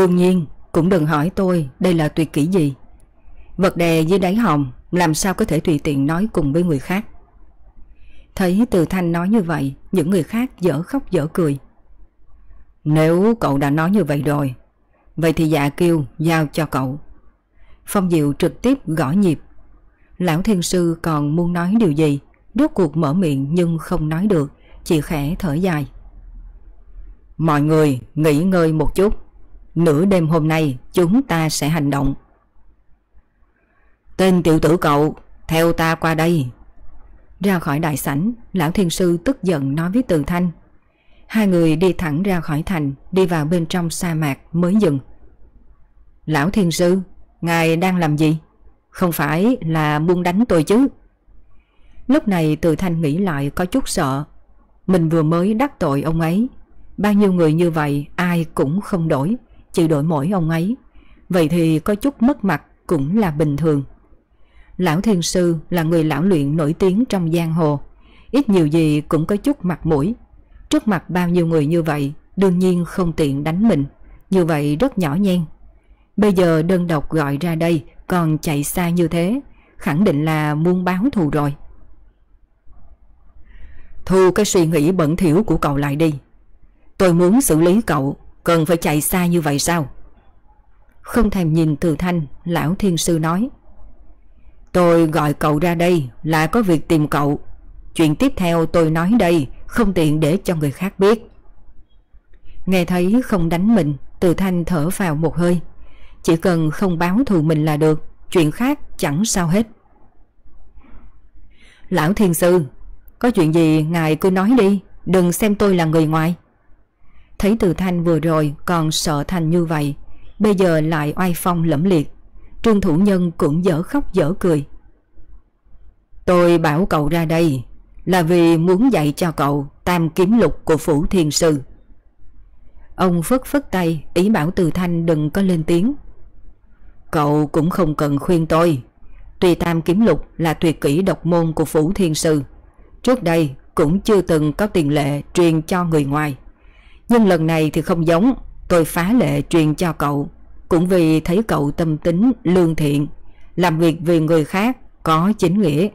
Đương nhiên, cũng đừng hỏi tôi đây là tuyệt kỹ gì. Vật đề dưới đáy hồng làm sao có thể tùy tiện nói cùng với người khác. Thấy Từ Thanh nói như vậy, những người khác dở khóc dở cười. Nếu cậu đã nói như vậy rồi, vậy thì dạ kêu giao cho cậu. Phong Diệu trực tiếp gõ nhịp. Lão Thiên Sư còn muốn nói điều gì, rốt cuộc mở miệng nhưng không nói được, chỉ khẽ thở dài. Mọi người nghỉ ngơi một chút. Nửa đêm hôm nay chúng ta sẽ hành động. Tên tiểu tử cậu, theo ta qua đây. Ra khỏi đại sảnh, Lão Thiên Sư tức giận nói với Từ Thanh. Hai người đi thẳng ra khỏi thành, đi vào bên trong sa mạc mới dừng. Lão Thiên Sư, ngài đang làm gì? Không phải là muốn đánh tôi chứ? Lúc này Từ Thanh nghĩ lại có chút sợ. Mình vừa mới đắc tội ông ấy. Bao nhiêu người như vậy ai cũng không đổi chỉ đổi mỗi ông ấy. Vậy thì có chút mất mặt cũng là bình thường. Lão Thiên Sư là người lão luyện nổi tiếng trong giang hồ. Ít nhiều gì cũng có chút mặt mũi. Trước mặt bao nhiêu người như vậy, đương nhiên không tiện đánh mình. Như vậy rất nhỏ nhen. Bây giờ đơn độc gọi ra đây còn chạy xa như thế, khẳng định là muốn báo thù rồi. Thu cái suy nghĩ bẩn thỉu của cậu lại đi. Tôi muốn xử lý cậu Cần phải chạy xa như vậy sao? Không thèm nhìn từ thanh, Lão thiên sư nói. Tôi gọi cậu ra đây Là có việc tìm cậu. Chuyện tiếp theo tôi nói đây, Không tiện để cho người khác biết. Nghe thấy không đánh mình, Từ thanh thở vào một hơi. Chỉ cần không báo thù mình là được, Chuyện khác chẳng sao hết. Lão thiên sư, Có chuyện gì ngài cứ nói đi, Đừng xem tôi là người ngoài. Thấy từ thanh vừa rồi còn sợ thành như vậy, Bây giờ lại oai phong lẫm liệt. Trương Thủ Nhân cũng dở khóc dở cười. Tôi bảo cậu ra đây Là vì muốn dạy cho cậu Tam kiếm lục của Phủ Thiên Sư. Ông phất phất tay, Ý bảo Từ Thanh đừng có lên tiếng. Cậu cũng không cần khuyên tôi. Tuy Tam Kiếm Lục là tuyệt kỹ độc môn của Phủ Thiên Sư, Trước đây cũng chưa từng có tiền lệ truyền cho người ngoài nhưng lần này thì không giống. Tôi phá lệ truyền cho cậu. Cũng vì thấy cậu tâm tính, lương thiện, Làm việc vì người khác, Có chính nghĩa.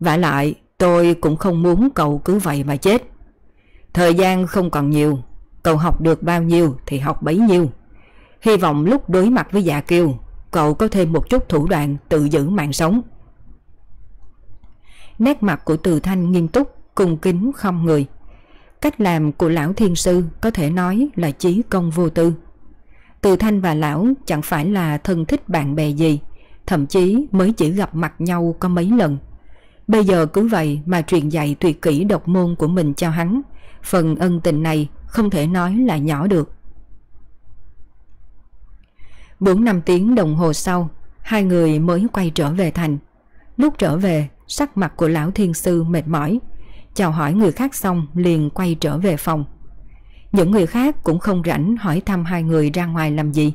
Và lại, tôi cũng không muốn cậu cứ vậy mà chết. Thời gian không còn nhiều. Cậu học được bao nhiêu thì học bấy nhiêu. Hy vọng lúc đối mặt với dạ kiêu Cậu có thêm một chút thủ đoạn tự giữ mạng sống. Nét mặt của từ thanh nghiêm túc, Cung kính không người. Cách làm của lão thiên sư có thể nói là chí công vô tư. Từ Thanh và lão chẳng phải là thân thích bạn bè gì, thậm chí mới chỉ gặp mặt nhau có mấy lần. Bây giờ cứ vậy mà truyền dạy tuyệt kỹ độc môn của mình cho hắn, phần ân tình này không thể nói là nhỏ được. 4 năm tiếng đồng hồ sau, hai người mới quay trở về thành. Lúc trở về, sắc mặt của lão thiên sư mệt mỏi, chào hỏi người khác xong liền quay trở về phòng. Những người khác cũng không rảnh hỏi thăm hai người ra ngoài làm gì.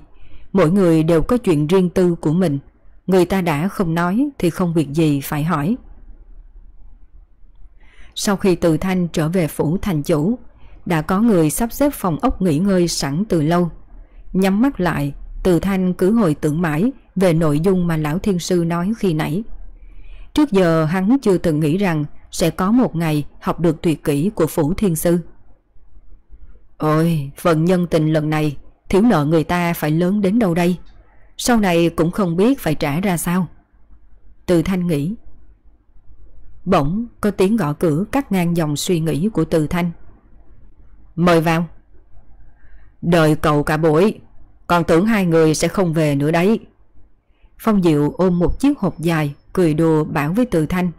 Mỗi người đều có chuyện riêng tư của mình. Người ta đã không nói thì không việc gì phải hỏi. Sau khi từ thanh trở về phủ thành chủ, đã có người sắp xếp phòng ốc nghỉ ngơi sẵn từ lâu. Nhắm mắt lại, từ thanh cứ hồi tưởng mãi về nội dung mà lão thiên sư nói khi nãy. Trước giờ hắn chưa từng nghĩ rằng sẽ có một ngày học được tuyệt kỹ của Phủ Thiên Sư. Ôi, phần nhân tình lần này thiếu nợ người ta phải lớn đến đâu đây? Sau này cũng không biết phải trả ra sao. Từ Thanh nghĩ. Bỗng có tiếng gõ cửa cắt ngang dòng suy nghĩ của Từ Thanh. Mời vào. Đợi cậu cả buổi, còn tưởng hai người sẽ không về nữa đấy. Phong Diệu ôm một chiếc hộp dài, cười đùa bảo với Từ Thanh.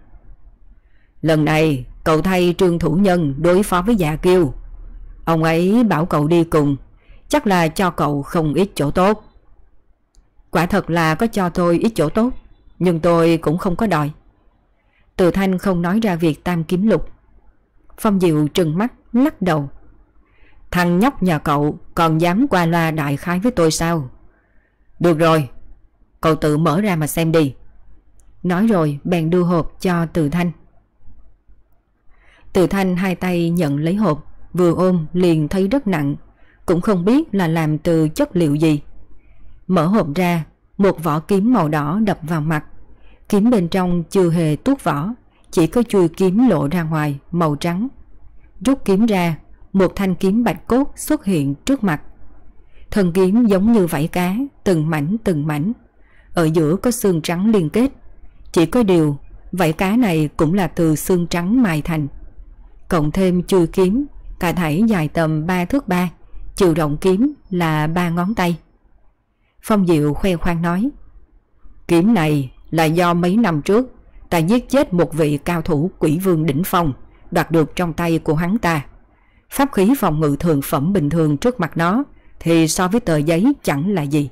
Lần này cậu thay trương thủ nhân đối phó với dạ kiêu. Ông ấy bảo cậu đi cùng, chắc là cho cậu không ít chỗ tốt. Quả thật là có cho tôi ít chỗ tốt, nhưng tôi cũng không có đòi. Từ Thanh không nói ra việc tam kiếm lục. Phong Diệu trừng mắt, lắc đầu. Thằng nhóc nhà cậu còn dám qua loa đại khái với tôi sao? Được rồi, cậu tự mở ra mà xem đi. Nói rồi bèn đưa hộp cho Từ Thanh. Từ Thanh hai tay nhận lấy hộp, vừa ôm liền thấy rất nặng, cũng không biết là làm từ chất liệu gì. Mở hộp ra, một vỏ kiếm màu đỏ đập vào mặt. Kiếm bên trong chưa hề tuốt vỏ, chỉ có chui kiếm lộ ra ngoài, màu trắng. Rút kiếm ra, một thanh kiếm bạch cốt xuất hiện trước mặt. Thân kiếm giống như vảy cá, từng mảnh từng mảnh. Ở giữa có xương trắng liên kết. Chỉ có điều, vảy cá này cũng là từ xương trắng mài thành. Cộng thêm chui kiếm, cả thảy dài tầm 3 thước 3, chiều rộng kiếm là ba ngón tay. Phong Diệu khoe khoang nói Kiếm này là do mấy năm trước ta giết chết một vị cao thủ quỷ vương đỉnh phong đoạt được trong tay của hắn ta. Pháp khí phòng ngự thường phẩm bình thường trước mặt nó thì so với tờ giấy chẳng là gì.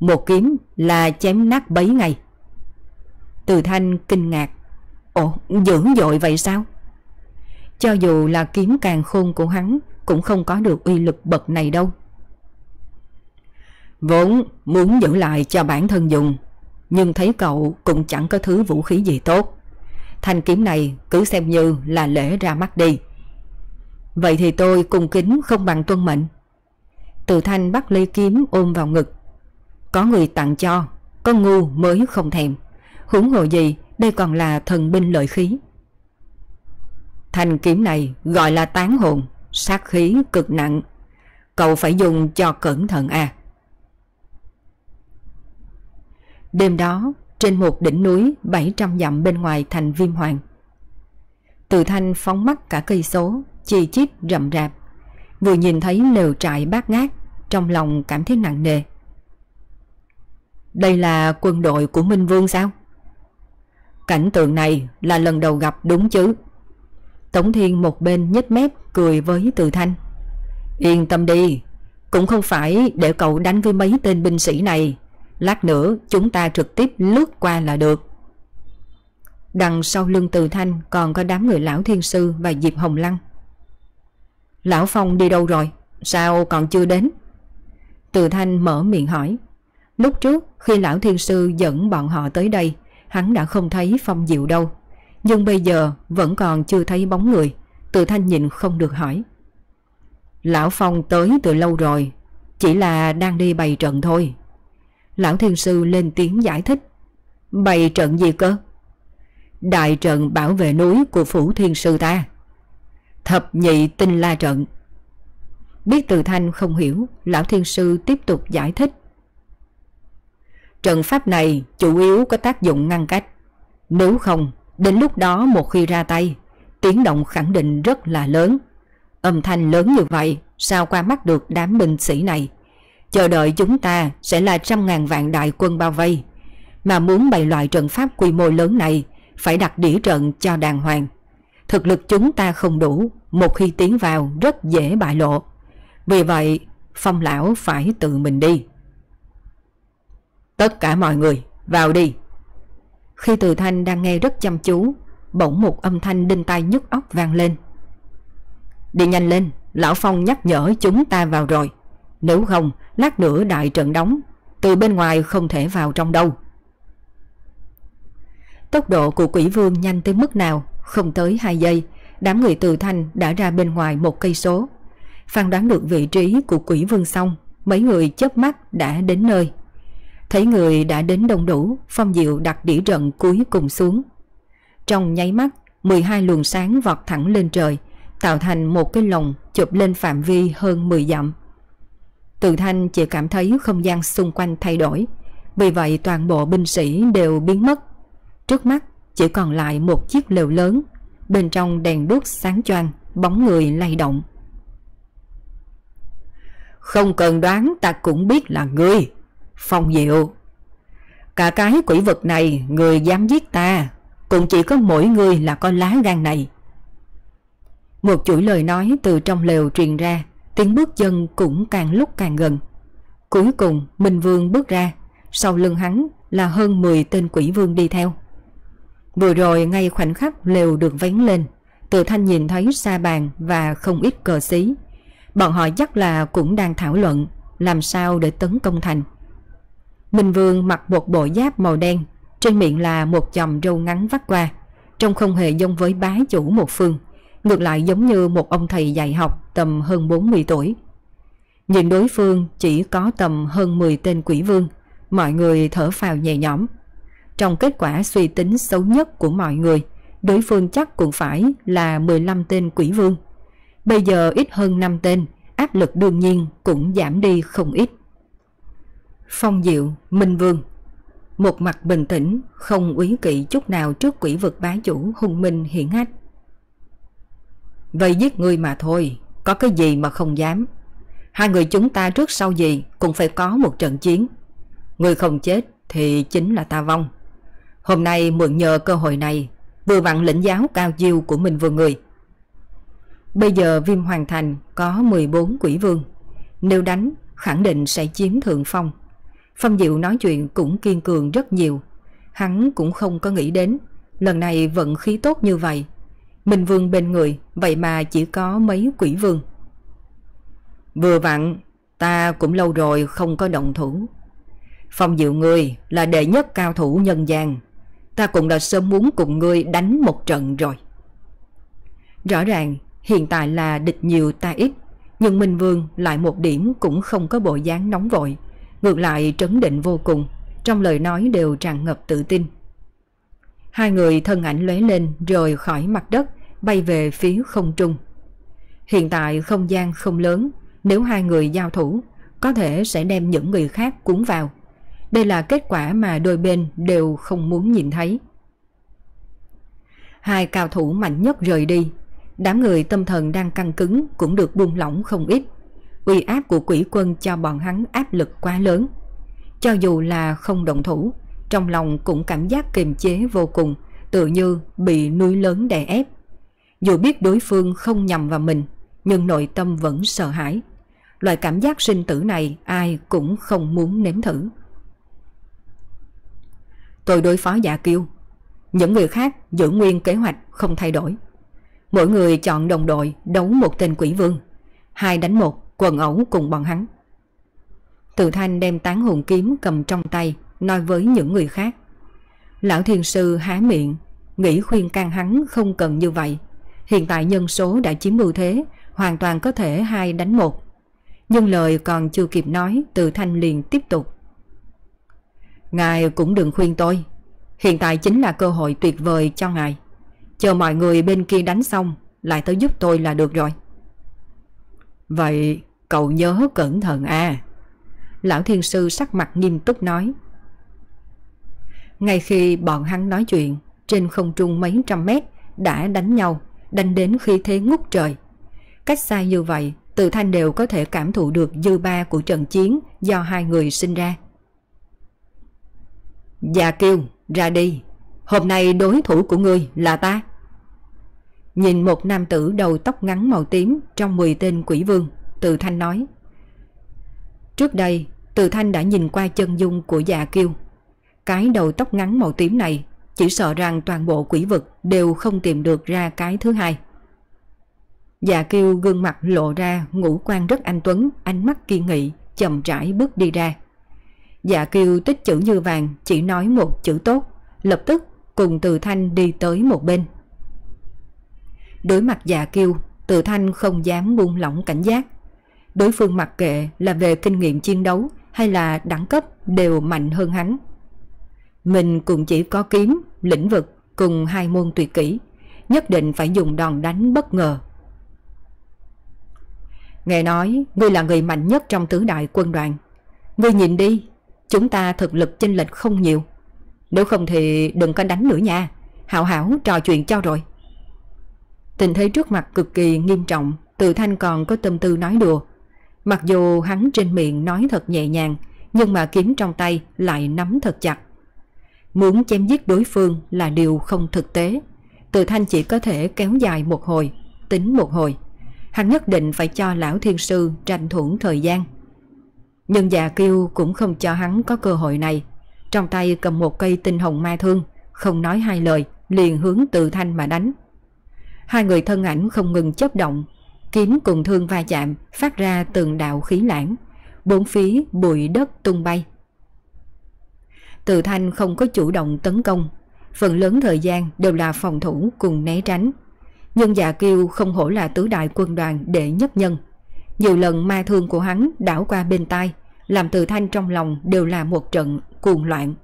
Một kiếm là chém nát bấy ngày. Từ thanh kinh ngạc. Ồ, dưỡng dội vậy sao? Cho dù là kiếm càng khôn của hắn, cũng không có được uy lực bậc này đâu. Vốn muốn giữ lại cho bản thân dùng, Nhưng thấy cậu cũng chẳng có thứ vũ khí gì tốt. Thanh kiếm này cứ xem như là lễ ra mắt đi. Vậy thì tôi cung kính không bằng tuân mệnh. Từ thanh bắt lấy kiếm ôm vào ngực. Có người tặng cho, Có ngu mới không thèm. Huống hồ gì, đây còn là thần binh lợi khí. Thanh kiếm này gọi là tán hồn Sát khí cực nặng Cậu phải dùng cho cẩn thận à Đêm đó, trên một đỉnh núi 700 dặm bên ngoài thành Viêm Hoàng. Từ thanh phóng mắt cả cây số, chi chít rậm rạp. Vừa nhìn thấy lều trại bát ngát, trong lòng cảm thấy nặng nề. Đây là quân đội của Minh Vương sao? Cảnh tượng này là lần đầu gặp đúng chứ? Tống Thiên một bên nhếch mép cười với Từ Thanh. Yên tâm đi, cũng không phải để cậu đánh với mấy tên binh sĩ này Lát nữa chúng ta trực tiếp lướt qua là được Đằng sau lưng từ thanh còn có đám người lão thiên sư và Diệp Hồng Lăng Lão Phong đi đâu rồi? Sao còn chưa đến? Từ thanh mở miệng hỏi Lúc trước khi lão thiên sư dẫn bọn họ tới đây Hắn đã không thấy Phong Diệu đâu nhưng bây giờ vẫn còn chưa thấy bóng người. Từ thanh nhìn không được hỏi. Lão Phong tới từ lâu rồi, Chỉ là đang đi bày trận thôi. Lão thiên sư lên tiếng giải thích. Bày trận gì cơ? Đại trận bảo vệ núi của phủ thiên sư ta. Thập nhị tinh la trận. Biết từ thanh không hiểu, Lão thiên sư tiếp tục giải thích. Trận pháp này chủ yếu có tác dụng ngăn cách. Nếu không Đến lúc đó một khi ra tay Tiếng động khẳng định rất là lớn Âm thanh lớn như vậy Sao qua mắt được đám binh sĩ này Chờ đợi chúng ta sẽ là trăm ngàn vạn đại quân bao vây. Mà muốn bày loại trận pháp quy mô lớn này phải đặt đĩa trận cho đàng hoàng. Thực lực chúng ta không đủ, một khi tiến vào rất dễ bại lộ. Vì vậy, phong lão phải tự mình đi. Tất cả mọi người, vào đi. Khi từ thanh đang nghe rất chăm chú, bỗng một âm thanh đinh tai nhức óc vang lên. Đi nhanh lên, lão phong nhắc nhở chúng ta vào rồi. Nếu không, lát nữa đại trận đóng, từ bên ngoài không thể vào trong đâu. Tốc độ của quỷ vương nhanh tới mức nào, không tới 2 giây, đám người từ thanh đã ra bên ngoài một cây số. Phán đoán được vị trí của quỷ vương xong, mấy người chớp mắt đã đến nơi. Thấy người đã đến đông đủ, Phong Diệu đặt đĩa trận cuối cùng xuống. Trong nháy mắt, 12 luồng sáng vọt thẳng lên trời, tạo thành một cái lồng chụp lên phạm vi hơn 10 dặm. Từ thanh chỉ cảm thấy không gian xung quanh thay đổi Vì vậy toàn bộ binh sĩ đều biến mất Trước mắt chỉ còn lại một chiếc lều lớn Bên trong đèn đuốc sáng choang Bóng người lay động Không cần đoán ta cũng biết là ngươi Phong Diệu. Cả cái quỷ vật này, người dám giết ta, Cũng chỉ có mỗi người là có lá gan này. Một chuỗi lời nói từ trong lều truyền ra, Tiếng bước chân cũng càng lúc càng gần. Cuối cùng, Minh Vương bước ra, Sau lưng hắn là hơn 10 tên quỷ vương đi theo. Vừa rồi, ngay khoảnh khắc lều được vén lên, Từ thanh nhìn thấy xa bàn và không ít cờ xí. Bọn họ chắc là cũng đang thảo luận Làm sao để tấn công thành. Minh Vương mặc một bộ giáp màu đen, Trên miệng là một chòm râu ngắn vắt qua, Trông không hề giống với bá chủ một phương, Ngược lại giống như một ông thầy dạy học tầm hơn 40 tuổi. Nhìn đối phương chỉ có tầm hơn 10 tên quỷ vương, Mọi người thở phào nhẹ nhõm. Trong kết quả suy tính xấu nhất của mọi người, Đối phương chắc cũng phải là 15 tên quỷ vương. Bây giờ ít hơn 5 tên, Áp lực đương nhiên cũng giảm đi không ít. Phong Diệu, Minh Vương Một mặt bình tĩnh, không úy kỵ chút nào trước quỷ vực bá chủ hung minh hiển hách. Vậy giết người mà thôi, có cái gì mà không dám. Hai người chúng ta trước sau gì cũng phải có một trận chiến. Người không chết thì chính là ta vong. Hôm nay mượn nhờ cơ hội này, vừa vặn lĩnh giáo cao diêu của mình vừa người. Bây giờ viêm hoàn thành có 14 quỷ vương. Nếu đánh, khẳng định sẽ chiếm thượng phong. Phong Diệu nói chuyện cũng kiên cường rất nhiều. Hắn cũng không có nghĩ đến, lần này vận khí tốt như vậy. Minh Vương bên người, vậy mà chỉ có mấy quỷ vương. Vừa vặn, ta cũng lâu rồi không có động thủ. Phong Diệu ngươi là đệ nhất cao thủ nhân gian. Ta cũng đã sớm muốn cùng ngươi đánh một trận rồi. Rõ ràng, hiện tại là địch nhiều ta ít, nhưng Minh Vương lại một điểm cũng không có bộ dáng nóng vội. Ngược lại, trấn định vô cùng. Trong lời nói đều tràn ngập tự tin. Hai người thân ảnh lóe lên Rồi khỏi mặt đất, Bay về phía không trung. Hiện tại không gian không lớn. Nếu hai người giao thủ, Có thể sẽ đem những người khác cuốn vào. Đây là kết quả mà đôi bên Đều không muốn nhìn thấy. Hai cao thủ mạnh nhất rời đi. Đám người tâm thần đang căng cứng Cũng được buông lỏng không ít uy áp của quỷ quân cho bọn hắn áp lực quá lớn. Cho dù là không động thủ, trong lòng cũng cảm giác kiềm chế vô cùng, tự như bị núi lớn đè ép. Dù biết đối phương không nhầm vào mình, nhưng nội tâm vẫn sợ hãi. Loại cảm giác sinh tử này ai cũng không muốn nếm thử. Tôi đối phó giả kiêu. Những người khác giữ nguyên kế hoạch không thay đổi. Mỗi người chọn đồng đội đấu một tên quỷ vương. Hai đánh một quần ẩu cùng bọn hắn. Từ thanh đem tán hồn kiếm cầm trong tay, nói với những người khác. Lão thiền sư há miệng, nghĩ khuyên can hắn không cần như vậy. Hiện tại nhân số đã chiếm ưu thế, hoàn toàn có thể hai đánh một. Nhưng lời còn chưa kịp nói, từ thanh liền tiếp tục. Ngài cũng đừng khuyên tôi, hiện tại chính là cơ hội tuyệt vời cho ngài. Chờ mọi người bên kia đánh xong, lại tới giúp tôi là được rồi. Vậy, cậu nhớ cẩn thận à? Lão thiên sư sắc mặt nghiêm túc nói. Ngay khi bọn hắn nói chuyện, Trên không trung mấy trăm mét Đã đánh nhau, Đánh đến khi thế ngút trời. Cách xa như vậy, Từ thanh đều có thể cảm thụ được dư ba của trận chiến Do hai người sinh ra. Già kêu ra đi. Hôm nay đối thủ của ngươi là ta. Nhìn một nam tử đầu tóc ngắn màu tím trong 10 tên quỷ vương, Từ Thanh nói. Trước đây, Từ Thanh đã nhìn qua chân dung của già kiêu. Cái đầu tóc ngắn màu tím này chỉ sợ rằng toàn bộ quỷ vực đều không tìm được ra cái thứ hai. già kiêu gương mặt lộ ra ngũ quan rất anh tuấn, ánh mắt kiên nghị, chậm rãi bước đi ra. Dạ kiêu tích chữ như vàng chỉ nói một chữ tốt, lập tức cùng từ thanh đi tới một bên. Đối mặt già kiêu, tự thanh không dám buông lỏng cảnh giác. Đối phương mặc kệ là về kinh nghiệm chiến đấu hay là đẳng cấp đều mạnh hơn hắn. Mình cũng chỉ có kiếm, lĩnh vực cùng hai môn tuyệt kỹ, nhất định phải dùng đòn đánh bất ngờ. Nghe nói ngươi là người mạnh nhất trong tứ đại quân đoàn. Ngươi nhìn đi, chúng ta thực lực chênh lệch không nhiều. Nếu không thì đừng có đánh nữa nha, hảo hảo trò chuyện cho rồi. Tình thế trước mặt cực kỳ nghiêm trọng, Từ Thanh còn có tâm tư nói đùa. Mặc dù hắn trên miệng nói thật nhẹ nhàng, nhưng mà kiếm trong tay lại nắm thật chặt. Muốn chém giết đối phương là điều không thực tế. Từ thanh chỉ có thể kéo dài một hồi, tính một hồi. Hắn nhất định phải cho lão thiên sư tranh thủ thời gian. Nhưng già kêu cũng không cho hắn có cơ hội này. Trong tay cầm một cây tinh hồng ma thương, không nói hai lời, liền hướng từ thanh mà đánh. Hai người thân ảnh không ngừng chấp động, kiếm cùng thương va chạm, phát ra từng đạo khí lãng, bốn phía bụi đất tung bay. Từ thanh không có chủ động tấn công, phần lớn thời gian đều là phòng thủ cùng né tránh. Nhưng già kiêu không hổ là tứ đại quân đoàn để nhất nhân. Nhiều lần ma thương của hắn đảo qua bên tai, làm từ thanh trong lòng đều là một trận cuồng loạn.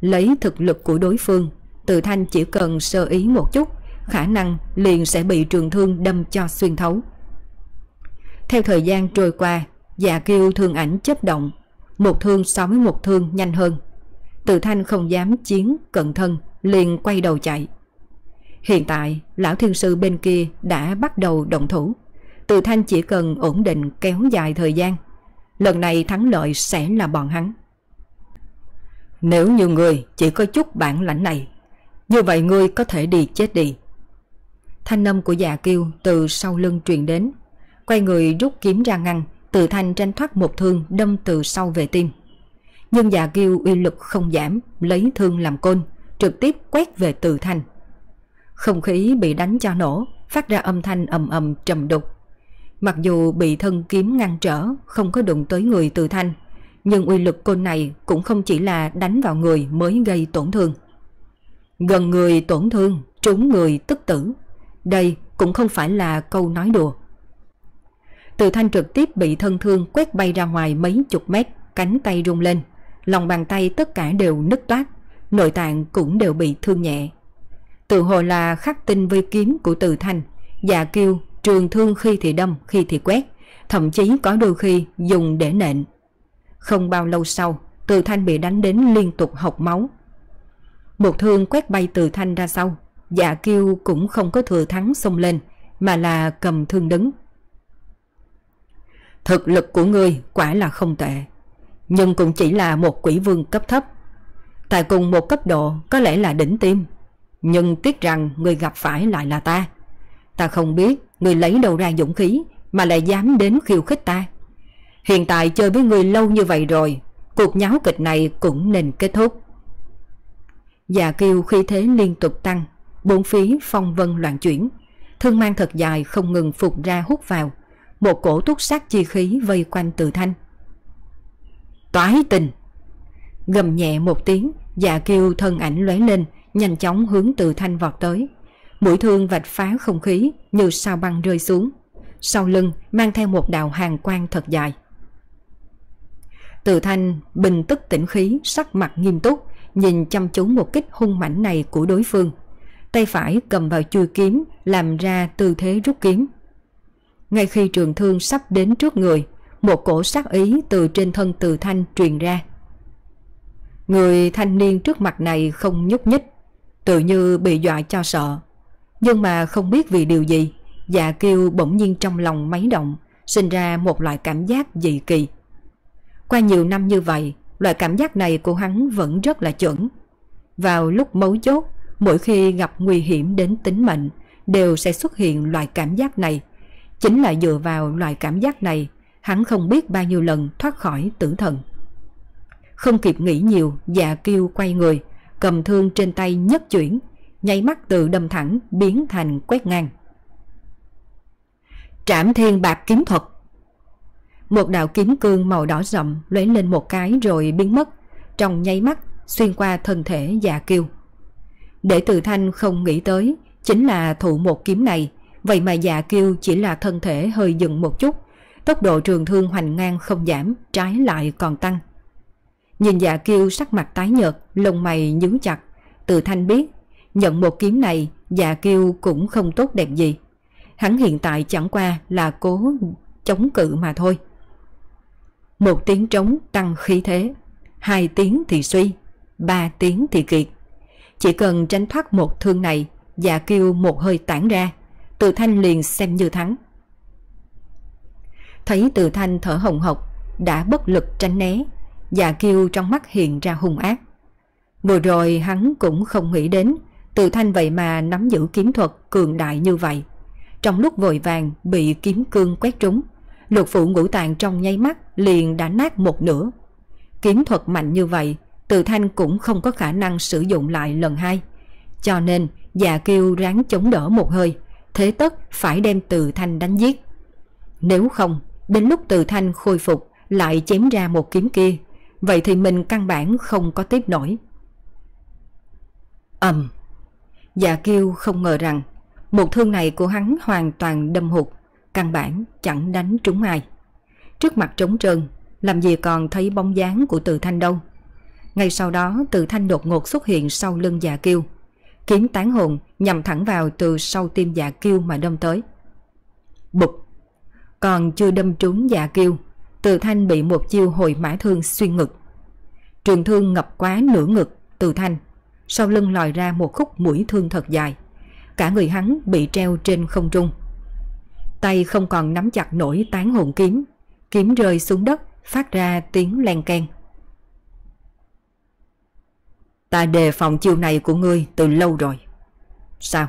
Lấy thực lực của đối phương, từ thanh chỉ cần sơ ý một chút, khả năng liền sẽ bị trường thương đâm cho xuyên thấu. Theo thời gian trôi qua, dạ kiêu thương ảnh chấp động, một thương so với một thương nhanh hơn. Từ thanh không dám chiến cận thân, liền quay đầu chạy. Hiện tại, lão thiên sư bên kia đã bắt đầu động thủ. Từ thanh chỉ cần ổn định kéo dài thời gian. Lần này thắng lợi sẽ là bọn hắn. Nếu như người chỉ có chút bản lãnh này, như vậy ngươi có thể đi chết đi. Thanh âm của dạ già kiêu từ sau lưng truyền đến. Quay người rút kiếm ra ngăn, từ thanh tranh thoát một thương đâm từ sau về tim. Nhưng dạ già kiêu uy lực không giảm, lấy thương làm côn, trực tiếp quét về từ thanh. Không khí bị đánh cho nổ, phát ra âm thanh ầm ầm trầm đục. Mặc dù bị thân kiếm ngăn trở, không có đụng tới người từ thanh, nhưng uy lực côn này cũng không chỉ là đánh vào người mới gây tổn thương. Gần người tổn thương, trúng người tức tử. Đây cũng không phải là câu nói đùa. Từ thanh trực tiếp bị thân thương quét bay ra ngoài mấy chục mét, cánh tay rung lên. Lòng bàn tay tất cả đều nứt toát, nội tạng cũng đều bị thương nhẹ. Tự hồ là khắc tinh với kiếm của từ thanh, dạ kêu trường thương khi thì đâm, khi thì quét, thậm chí có đôi khi dùng để nện. Không bao lâu sau, từ thanh bị đánh đến liên tục học máu. Một thương quét bay từ thanh ra sau, dạ kiêu cũng không có thừa thắng xông lên, mà là cầm thương đứng. Thực lực của ngươi quả là không tệ, nhưng cũng chỉ là một quỷ vương cấp thấp. Tại cùng một cấp độ có lẽ là đỉnh tim, nhưng tiếc rằng người gặp phải lại là ta. Ta không biết người lấy đâu ra dũng khí mà lại dám đến khiêu khích ta. Hiện tại chơi với người lâu như vậy rồi, cuộc nháo kịch này cũng nên kết thúc. Già kiêu khi thế liên tục tăng, bốn phía phong vân loạn chuyển. thương mang thật dài không ngừng phục ra hút vào, một cổ túc sát chi khí vây quanh từ thanh. Toái tình! Gầm nhẹ một tiếng, dạ kêu thân ảnh lóe lên, nhanh chóng hướng từ thanh vọt tới. Mũi thương vạch phá không khí như sao băng rơi xuống. Sau lưng mang theo một đạo hàng quang thật dài. Từ thanh bình tức tỉnh khí, sắc mặt nghiêm túc, nhìn chăm chú một kích hung mảnh này của đối phương. Tay phải cầm vào chui kiếm, làm ra tư thế rút kiếm. Ngay khi trường thương sắp đến trước người, một cổ sát ý từ trên thân từ thanh truyền ra. Người thanh niên trước mặt này không nhúc nhích, tự như bị dọa cho sợ. Nhưng mà không biết vì điều gì, dạ kêu bỗng nhiên trong lòng máy động, sinh ra một loại cảm giác dị kỳ. Qua nhiều năm như vậy, loại cảm giác này của hắn vẫn rất là chuẩn. Vào lúc mấu chốt, mỗi khi gặp nguy hiểm đến tính mệnh, đều sẽ xuất hiện loại cảm giác này. Chính là dựa vào loại cảm giác này, hắn không biết bao nhiêu lần thoát khỏi tử thần. Không kịp nghĩ nhiều, dạ kêu quay người, cầm thương trên tay nhất chuyển, nháy mắt từ đâm thẳng biến thành quét ngang. Trảm thiên bạc kiếm thuật một đạo kiếm cương màu đỏ rậm lóe lên một cái rồi biến mất, trong nháy mắt xuyên qua thân thể già kiêu. Để từ thanh không nghĩ tới, chính là thụ một kiếm này, vậy mà dạ kiêu chỉ là thân thể hơi dừng một chút, tốc độ trường thương hoành ngang không giảm, trái lại còn tăng. Nhìn dạ kiêu sắc mặt tái nhợt, lông mày nhíu chặt, từ thanh biết, nhận một kiếm này, dạ kiêu cũng không tốt đẹp gì. Hắn hiện tại chẳng qua là cố chống cự mà thôi. Một tiếng trống tăng khí thế, hai tiếng thì suy, ba tiếng thì kiệt. Chỉ cần tránh thoát một thương này, dạ kêu một hơi tản ra, từ thanh liền xem như thắng. Thấy từ thanh thở hồng hộc, đã bất lực tránh né, dạ kêu trong mắt hiện ra hung ác. Vừa rồi hắn cũng không nghĩ đến Từ thanh vậy mà nắm giữ kiếm thuật cường đại như vậy Trong lúc vội vàng bị kiếm cương quét trúng Lục phụ ngũ tạng trong nháy mắt liền đã nát một nửa Kiếm thuật mạnh như vậy từ thanh cũng không có khả năng sử dụng lại lần hai. Cho nên, già kêu ráng chống đỡ một hơi. Thế tất phải đem từ thanh đánh giết. Nếu không, Đến lúc từ thanh khôi phục, Lại chém ra một kiếm kia. Vậy thì mình căn bản không có tiếp nổi. Ầm. Dạ kiêu không ngờ rằng, Một thương này của hắn hoàn toàn đâm hụt, Căn bản chẳng đánh trúng ai. Trước mặt trống trơn, Làm gì còn thấy bóng dáng của từ thanh đâu. Ngay sau đó, từ thanh đột ngột xuất hiện sau lưng dạ kiêu. Kiếm tán hồn nhằm thẳng vào từ sau tim dạ kiêu mà đâm tới. Bụp! Còn chưa đâm trúng dạ kiêu, Từ thanh bị một chiêu hồi mã thương xuyên ngực. Trường thương ngập quá nửa ngực, Từ thanh. Sau lưng lòi ra một khúc mũi thương thật dài. Cả người hắn bị treo trên không trung. Tay không còn nắm chặt nổi tán hồn kiếm. Kiếm rơi xuống đất, Phát ra tiếng len keng. Ta đề phòng chiêu này của ngươi từ lâu rồi. Sao?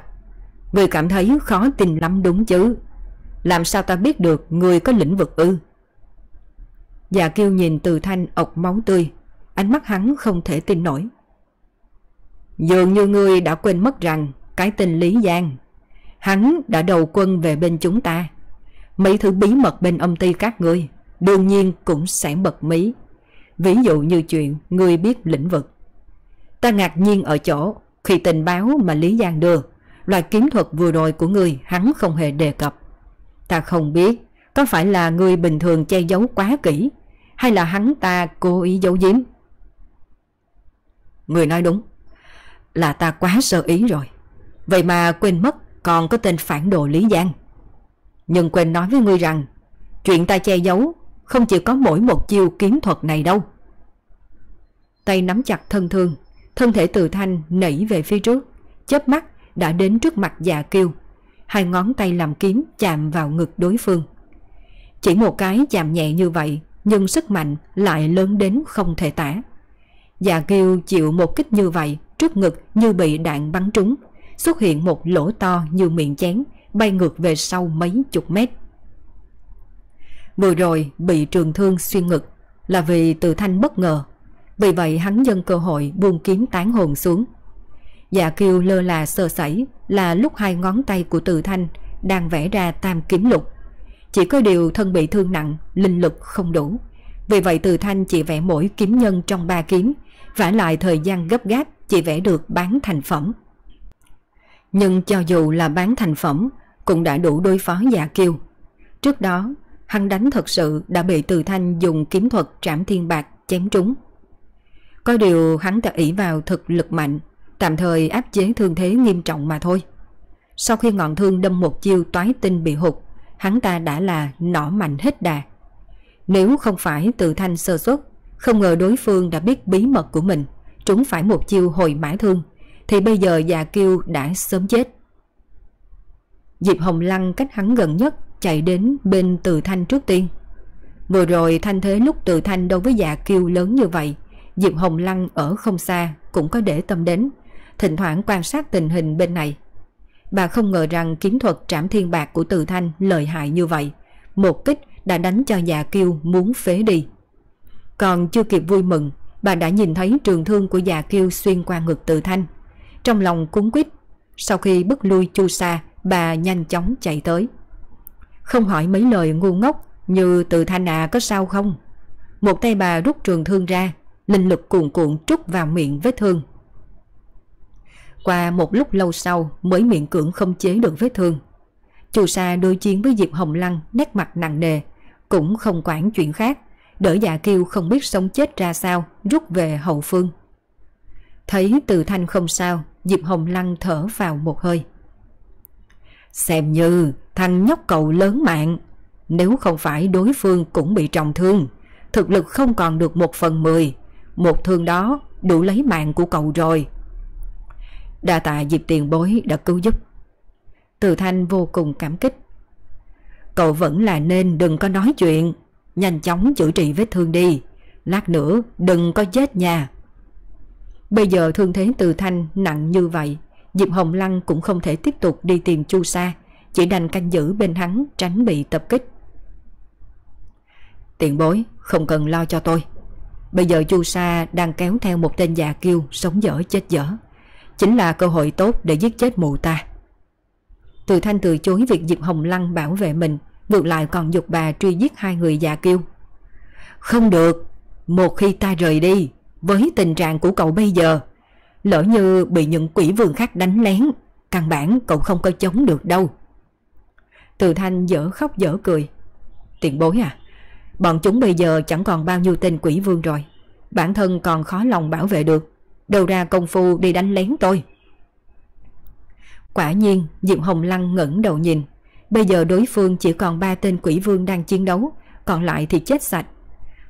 Ngươi cảm thấy khó tin lắm đúng chứ? Làm sao ta biết được Ngươi có lĩnh vực ư? Dạ kêu nhìn từ thanh ọc máu tươi, Ánh mắt hắn không thể tin nổi. Dường như ngươi đã quên mất rằng Cái tên Lý Giang, Hắn đã đầu quân về bên chúng ta. Mấy thứ bí mật bên âm ty các ngươi Đương nhiên cũng sẽ bật mí. Ví dụ như chuyện ngươi biết lĩnh vực. Ta ngạc nhiên ở chỗ, Khi tình báo mà Lý Giang đưa Loại kiếm thuật vừa rồi của người hắn không hề đề cập. Ta không biết Có phải là người bình thường che giấu quá kỹ, Hay là hắn ta cố ý giấu giếm. Người nói đúng, Là ta quá sơ ý rồi. Vậy mà quên mất còn có tên phản đồ Lý Giang. Nhưng quên nói với ngươi rằng, Chuyện ta che giấu Không chỉ có mỗi một chiêu kiếm thuật này đâu. Tay nắm chặt thân thương Thân thể từ thanh nảy về phía trước, chớp mắt đã đến trước mặt già kiêu. Hai ngón tay làm kiếm chạm vào ngực đối phương. Chỉ một cái chạm nhẹ như vậy, Nhưng sức mạnh lại lớn đến không thể tả. Già kiêu chịu một kích như vậy, Trước ngực như bị đạn bắn trúng, Xuất hiện một lỗ to như miệng chén, Bay ngược về sau mấy chục mét. Vừa rồi bị trường thương xuyên ngực Là vì từ thanh bất ngờ vì vậy hắn nhân cơ hội buông kiếm tán hồn xuống. Dạ kiêu lơ là sơ sẩy Là lúc hai ngón tay của từ thanh Đang vẽ ra tam kiếm lục. Chỉ có điều thân bị thương nặng, Linh lực không đủ. Vì vậy từ thanh chỉ vẽ mỗi kiếm nhân trong ba kiếm, vả lại thời gian gấp gáp Chỉ vẽ được bán thành phẩm. Nhưng cho dù là bán thành phẩm, Cũng đã đủ đối phó dạ kiêu Trước đó, Hắn đánh thật sự đã bị từ thanh dùng kiếm thuật trảm thiên bạc chém trúng có điều hắn ta ỷ vào thực lực mạnh, tạm thời áp chế thương thế nghiêm trọng mà thôi. Sau khi ngọn thương đâm một chiêu toái tinh bị hụt, hắn ta đã là nỏ mạnh hết đà. Nếu không phải từ thanh sơ xuất, không ngờ đối phương đã biết bí mật của mình, trúng phải một chiêu hồi mã thương, thì bây giờ già kiêu đã sớm chết. Diệp Hồng Lăng cách hắn gần nhất chạy đến bên từ thanh trước tiên. Vừa rồi thanh thế lúc từ thanh đối với già kiêu lớn như vậy, Diệp Hồng Lăng ở không xa cũng có để tâm đến, thỉnh thoảng quan sát tình hình bên này. Bà không ngờ rằng kiếm thuật trảm thiên bạc của Từ Thanh lợi hại như vậy, một kích đã đánh cho già kiêu muốn phế đi. Còn chưa kịp vui mừng, bà đã nhìn thấy trường thương của già kiêu xuyên qua ngực Từ Thanh. Trong lòng cúng quýt, sau khi bước lui chu sa, bà nhanh chóng chạy tới. Không hỏi mấy lời ngu ngốc như Từ Thanh à có sao không? Một tay bà rút trường thương ra, linh lực cuồn cuộn trút vào miệng vết thương. Qua một lúc lâu sau mới miệng cưỡng không chế được vết thương. Chu Sa đối chiến với Diệp Hồng Lăng nét mặt nặng nề, cũng không quản chuyện khác, đỡ dạ kêu không biết sống chết ra sao, rút về hậu phương. Thấy từ thanh không sao, Diệp Hồng Lăng thở vào một hơi. Xem như thanh nhóc cậu lớn mạng, nếu không phải đối phương cũng bị trọng thương, thực lực không còn được một phần mười, một thương đó đủ lấy mạng của cậu rồi. Đa tạ dịp tiền bối đã cứu giúp. Từ thanh vô cùng cảm kích. Cậu vẫn là nên đừng có nói chuyện. Nhanh chóng chữa trị vết thương đi. Lát nữa đừng có chết nha. Bây giờ thương thế từ thanh nặng như vậy, Diệp Hồng Lăng cũng không thể tiếp tục đi tìm Chu Sa, chỉ đành canh giữ bên hắn tránh bị tập kích. Tiện bối, không cần lo cho tôi. Bây giờ Chu Sa đang kéo theo một tên già kiêu sống dở chết dở. Chính là cơ hội tốt để giết chết mụ ta. Từ Thanh từ chối việc Diệp Hồng Lăng bảo vệ mình, ngược lại còn dục bà truy giết hai người già kiêu. Không được, một khi ta rời đi, với tình trạng của cậu bây giờ, lỡ như bị những quỷ vương khác đánh lén, căn bản cậu không có chống được đâu. Từ Thanh dở khóc dở cười. Tiện bối à, bọn chúng bây giờ chẳng còn bao nhiêu tên quỷ vương rồi. Bản thân còn khó lòng bảo vệ được. Đâu ra công phu đi đánh lén tôi. Quả nhiên, Diệp Hồng Lăng ngẩng đầu nhìn. Bây giờ đối phương chỉ còn ba tên quỷ vương đang chiến đấu, còn lại thì chết sạch.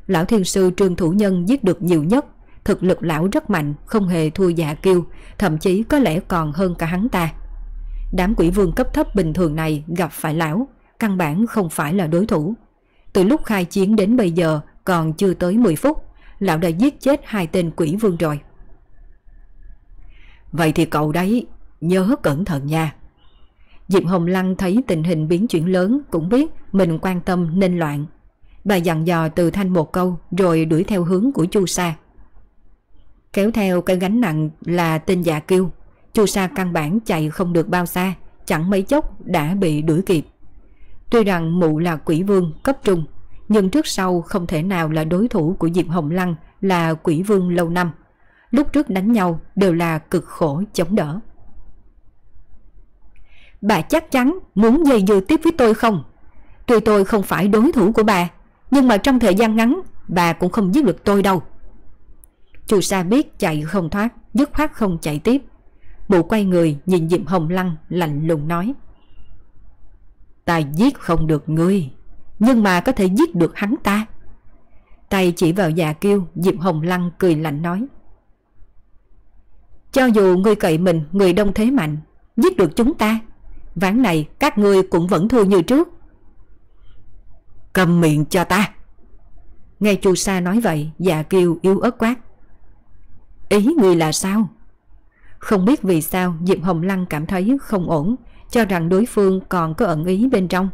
Lão Thiên Sư Trương Thủ Nhân giết được nhiều nhất, thực lực lão rất mạnh, không hề thua dạ kiêu, thậm chí có lẽ còn hơn cả hắn ta. Đám quỷ vương cấp thấp bình thường này gặp phải lão, căn bản không phải là đối thủ. Từ lúc khai chiến đến bây giờ còn chưa tới 10 phút, lão đã giết chết hai tên quỷ vương rồi. Vậy thì cậu đấy, nhớ cẩn thận nha. Diệp Hồng Lăng thấy tình hình biến chuyển lớn cũng biết mình quan tâm nên loạn. Bà dặn dò từ thanh một câu rồi đuổi theo hướng của Chu Sa. Kéo theo cái gánh nặng là tên giả kiêu. Chu Sa căn bản chạy không được bao xa, chẳng mấy chốc đã bị đuổi kịp. Tuy rằng mụ là quỷ vương cấp trung, nhưng trước sau không thể nào là đối thủ của Diệp Hồng Lăng là quỷ vương lâu năm. Lúc trước đánh nhau đều là cực khổ chống đỡ. Bà chắc chắn muốn dây dưa tiếp với tôi không? Tuy tôi không phải đối thủ của bà, nhưng mà trong thời gian ngắn bà cũng không giết được tôi đâu. Chu Sa biết chạy không thoát, dứt khoát không chạy tiếp. Bụ quay người nhìn Diệp Hồng Lăng lạnh lùng nói. Ta giết không được ngươi, nhưng mà có thể giết được hắn ta. Tay chỉ vào già kêu, Diệp Hồng Lăng cười lạnh nói. Cho dù ngươi cậy mình người đông thế mạnh, giết được chúng ta, ván này các ngươi cũng vẫn thua như trước. Cầm miệng cho ta. Nghe chu sa nói vậy, già kêu yếu ớt quát. Ý ngươi là sao? Không biết vì sao Diệp Hồng Lăng cảm thấy không ổn, cho rằng đối phương còn có ẩn ý bên trong.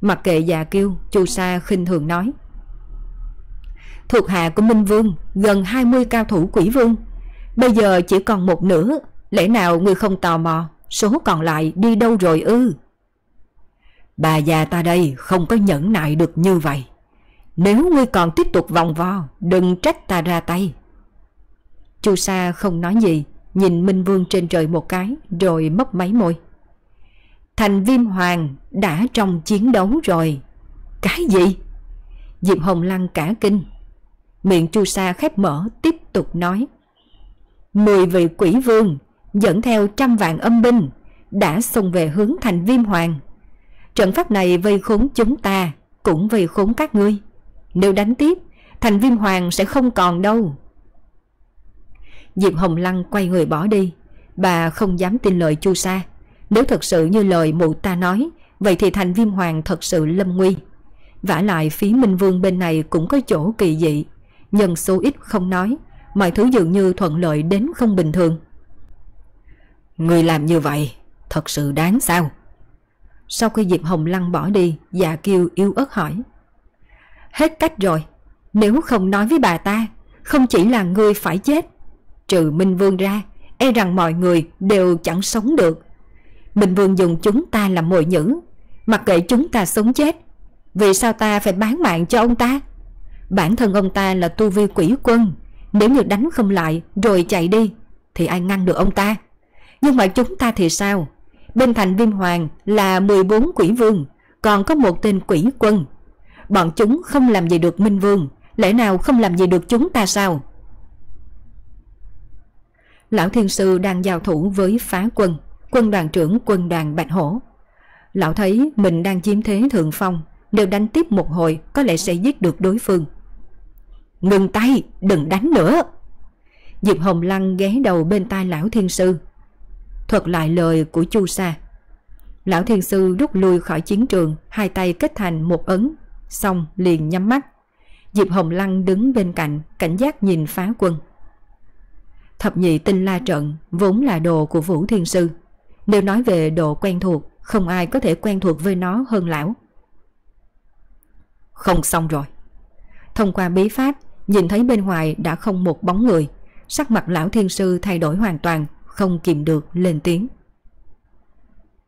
Mặc kệ già kêu, chu sa khinh thường nói. Thuộc hạ của Minh Vương gần 20 cao thủ quỷ vương. Bây giờ chỉ còn một nửa, lẽ nào người không tò mò, số còn lại đi đâu rồi ư? Bà già ta đây không có nhẫn nại được như vậy. Nếu ngươi còn tiếp tục vòng vo, đừng trách ta ra tay. Chu Sa không nói gì, nhìn Minh Vương trên trời một cái rồi mấp máy môi. Thành Viêm Hoàng đã trong chiến đấu rồi. Cái gì? Diệp Hồng Lăng cả kinh. Miệng Chu Sa khép mở tiếp tục nói. Mười vị quỷ vương dẫn theo trăm vạn âm binh đã xông về hướng thành Viêm Hoàng. Trận pháp này vây khốn chúng ta, cũng vây khốn các ngươi. Nếu đánh tiếp, thành Viêm Hoàng sẽ không còn đâu. Diệp Hồng Lăng quay người bỏ đi. Bà không dám tin lời Chu Sa. Nếu thật sự như lời mụ ta nói, vậy thì thành Viêm Hoàng thật sự lâm nguy. vả lại phía Minh Vương bên này cũng có chỗ kỳ dị. Nhân số ít không nói, mọi thứ dường như thuận lợi đến không bình thường. Người làm như vậy, thật sự đáng sao? Sau khi Diệp Hồng Lăng bỏ đi, dạ kiêu yêu ớt hỏi. Hết cách rồi, nếu không nói với bà ta, không chỉ là ngươi phải chết. Trừ Minh Vương ra, e rằng mọi người đều chẳng sống được. Minh Vương dùng chúng ta làm mồi nhữ, mặc kệ chúng ta sống chết. Vì sao ta phải bán mạng cho ông ta? Bản thân ông ta là tu vi quỷ quân, nếu như đánh không lại rồi chạy đi, thì ai ngăn được ông ta? Nhưng mà chúng ta thì sao? Bên thành Viêm Hoàng là 14 quỷ vương, còn có một tên quỷ quân. Bọn chúng không làm gì được Minh Vương, lẽ nào không làm gì được chúng ta sao? Lão Thiên Sư đang giao thủ với phá quân, quân đoàn trưởng quân đoàn Bạch Hổ. Lão thấy mình đang chiếm thế thượng phong, nếu đánh tiếp một hồi có lẽ sẽ giết được đối phương. Ngừng tay, đừng đánh nữa. Diệp Hồng Lăng ghé đầu bên tai Lão Thiên Sư, thuật lại lời của Chu Sa. Lão Thiên Sư rút lui khỏi chiến trường, hai tay kết thành một ấn, xong liền nhắm mắt. Diệp Hồng Lăng đứng bên cạnh, cảnh giác nhìn phá quân. Thập nhị tinh la trận vốn là đồ của Vũ Thiên Sư. Nếu nói về độ quen thuộc, không ai có thể quen thuộc với nó hơn lão. Không xong rồi. Thông qua bí pháp, nhìn thấy bên ngoài đã không một bóng người. Sắc mặt lão thiên sư thay đổi hoàn toàn, không kìm được lên tiếng.